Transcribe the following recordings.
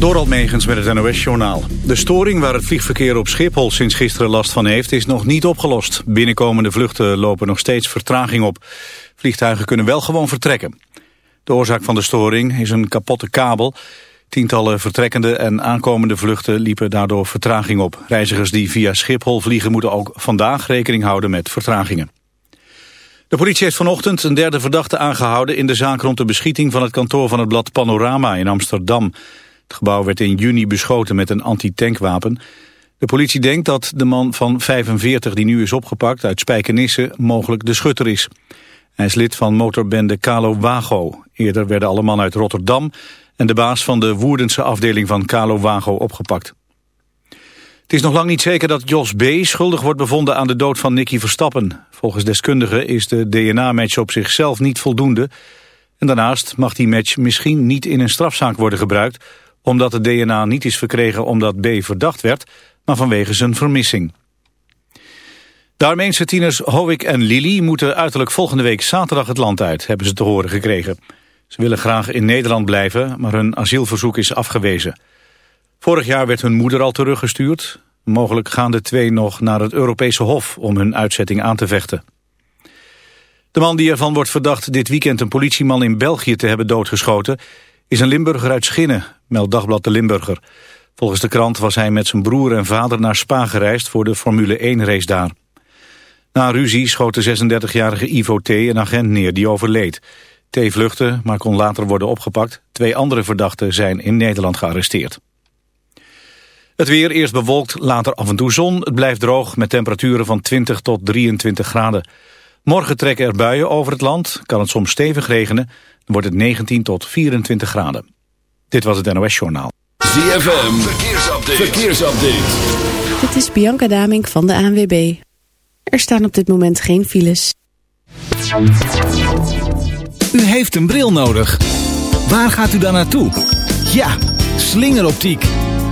Dorald Megens met het NOS-journaal. De storing waar het vliegverkeer op Schiphol sinds gisteren last van heeft... is nog niet opgelost. Binnenkomende vluchten lopen nog steeds vertraging op. Vliegtuigen kunnen wel gewoon vertrekken. De oorzaak van de storing is een kapotte kabel. Tientallen vertrekkende en aankomende vluchten liepen daardoor vertraging op. Reizigers die via Schiphol vliegen moeten ook vandaag rekening houden met vertragingen. De politie heeft vanochtend een derde verdachte aangehouden... in de zaak rond de beschieting van het kantoor van het blad Panorama in Amsterdam. Het gebouw werd in juni beschoten met een anti-tankwapen. De politie denkt dat de man van 45 die nu is opgepakt uit Spijkenisse mogelijk de schutter is. Hij is lid van motorbende Kalo Wago. Eerder werden alle mannen uit Rotterdam en de baas van de Woerdense afdeling van Kalo Wago opgepakt. Het is nog lang niet zeker dat Jos B. schuldig wordt bevonden aan de dood van Nicky Verstappen. Volgens deskundigen is de DNA-match op zichzelf niet voldoende. En daarnaast mag die match misschien niet in een strafzaak worden gebruikt... omdat het DNA niet is verkregen omdat B. verdacht werd... maar vanwege zijn vermissing. De Armeense tieners Hovik en Lili moeten uiterlijk volgende week zaterdag het land uit... hebben ze te horen gekregen. Ze willen graag in Nederland blijven, maar hun asielverzoek is afgewezen... Vorig jaar werd hun moeder al teruggestuurd. Mogelijk gaan de twee nog naar het Europese Hof om hun uitzetting aan te vechten. De man die ervan wordt verdacht dit weekend een politieman in België te hebben doodgeschoten... is een Limburger uit Schinnen, meldt Dagblad de Limburger. Volgens de krant was hij met zijn broer en vader naar Spa gereisd voor de Formule 1-race daar. Na ruzie schoot de 36-jarige Ivo T. een agent neer die overleed. T. vluchtte, maar kon later worden opgepakt. Twee andere verdachten zijn in Nederland gearresteerd. Het weer eerst bewolkt, later af en toe zon. Het blijft droog met temperaturen van 20 tot 23 graden. Morgen trekken er buien over het land. Kan het soms stevig regenen. Dan wordt het 19 tot 24 graden. Dit was het NOS Journaal. ZFM, verkeersupdate. verkeersupdate. Dit is Bianca Damink van de ANWB. Er staan op dit moment geen files. U heeft een bril nodig. Waar gaat u dan naartoe? Ja, slingeroptiek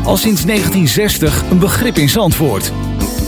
al sinds 1960 een begrip in Zandvoort.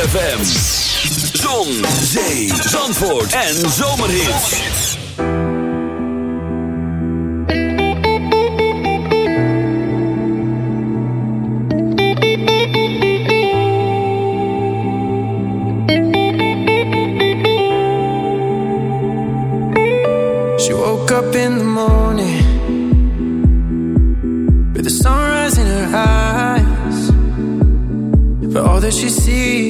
ZFM. Zon, zee, zandvoort en zomerhits. She woke up in the morning with the sunrise in her eyes. But all that she sees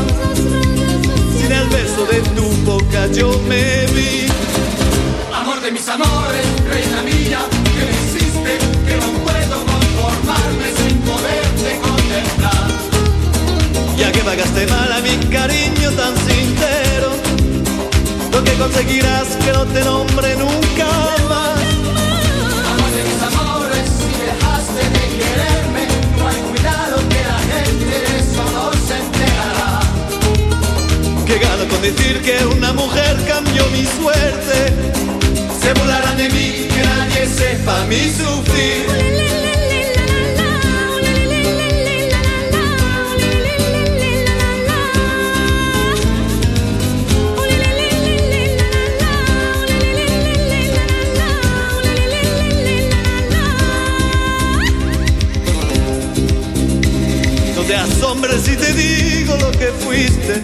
beso de tu boca yo me vi. Amor de mis amores, reina mía, que me hiciste, que no puedo conformarme sin poderte contemplar. Ya que pagaste mal a mi cariño tan sincero, lo que conseguirás que no te nombre nunca más. Amor de mis amores, si dejaste de quererme, decir que una mujer cambió mi suerte. Se burlarán de mí mí sufrir. No te asombres si te digo lo que fuiste,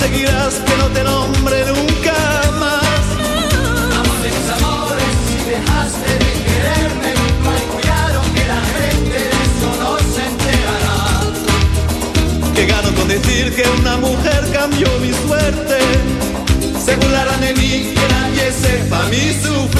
conseguirás que no te nombre nunca más. Amor de mis amores, si dejaste de quererme, hay cuidado que la gente de eso no se enterará. Que gano con decir que una mujer cambió mi suerte. Se burlarán de mí, que nadie sepa mi sufrir.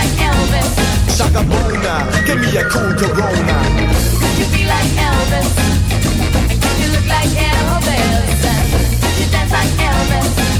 Like Elvis? Shaka Bona, give me a cool Corona. Could you be like Elvis? And could you look like Elvis? Could you dance like Elvis?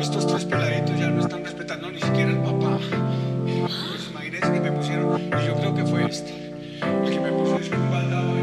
Estos tres peladitos ya no están respetando ni siquiera al papá. Pues imagínense que me pusieron, y yo creo que fue este, el que me puso de espalda hoy.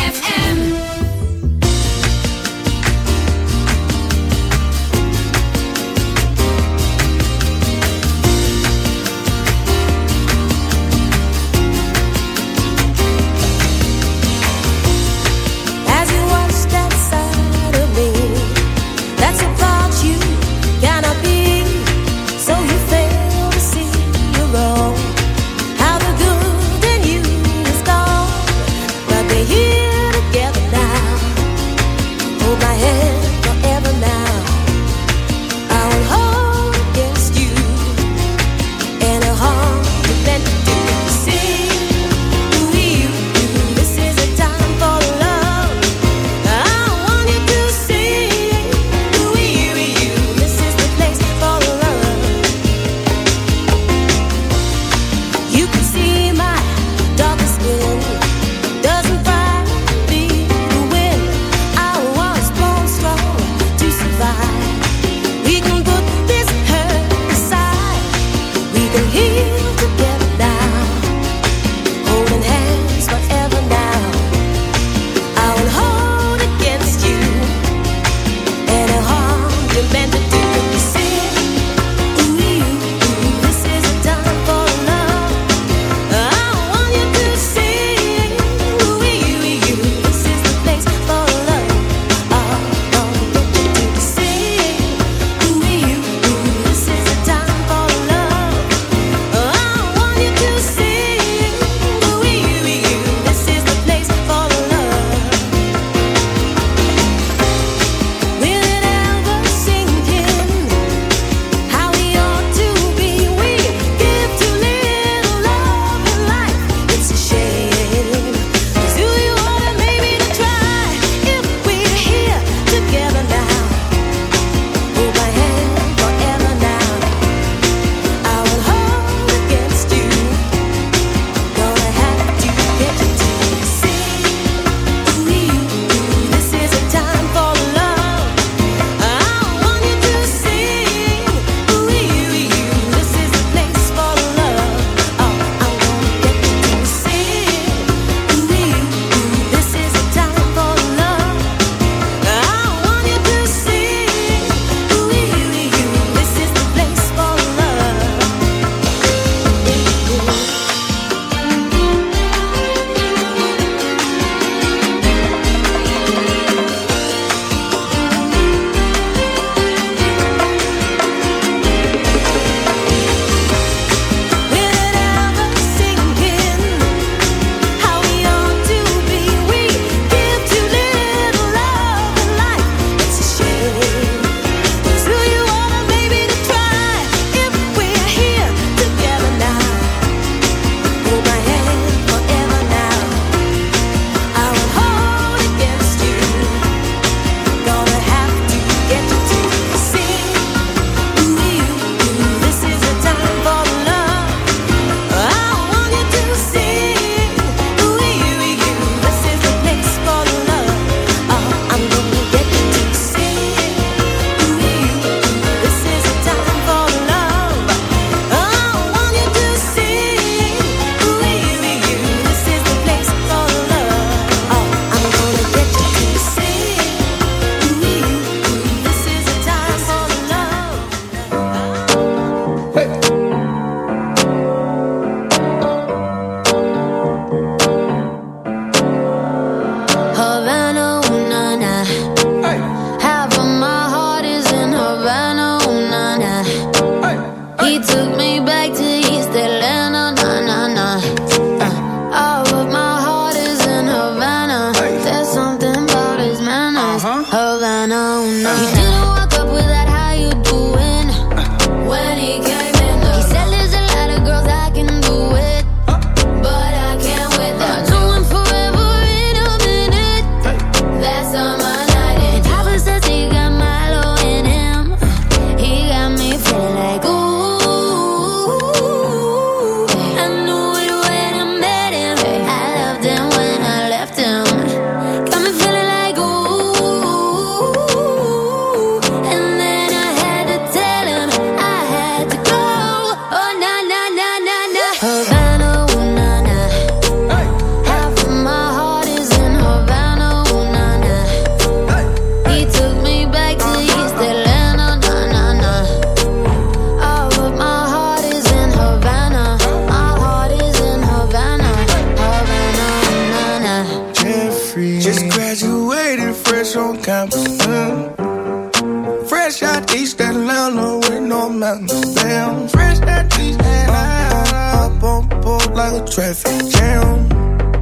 mountains down. Fresh at least, and I up on board like a traffic jam.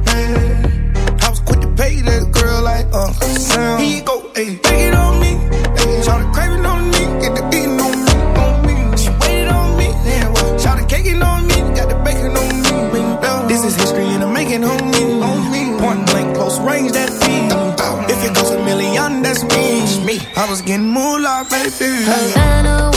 Man. I was quick to pay that girl like a sound. He go, hey, take it on me. Hey, Shout the craving on me, get the beating on me, on me. She waited on me, yeah. Shout the caking on me, got the bacon on me. This is history and I'm making on me, On me. Point blank, close range, that feed. If it goes a million, that's me. me. I was getting moolah, baby. Havana,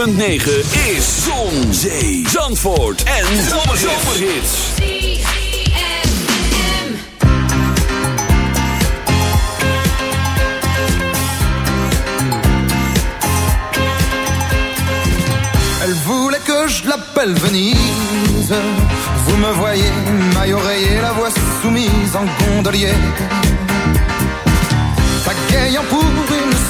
106.9 is Zon, Zee, Zandvoort en Zomerhits. Elle voulait que je l'appelle Venise. Vous me voyez, maille oreiller, la voix soumise en gondolier. Pagayant pour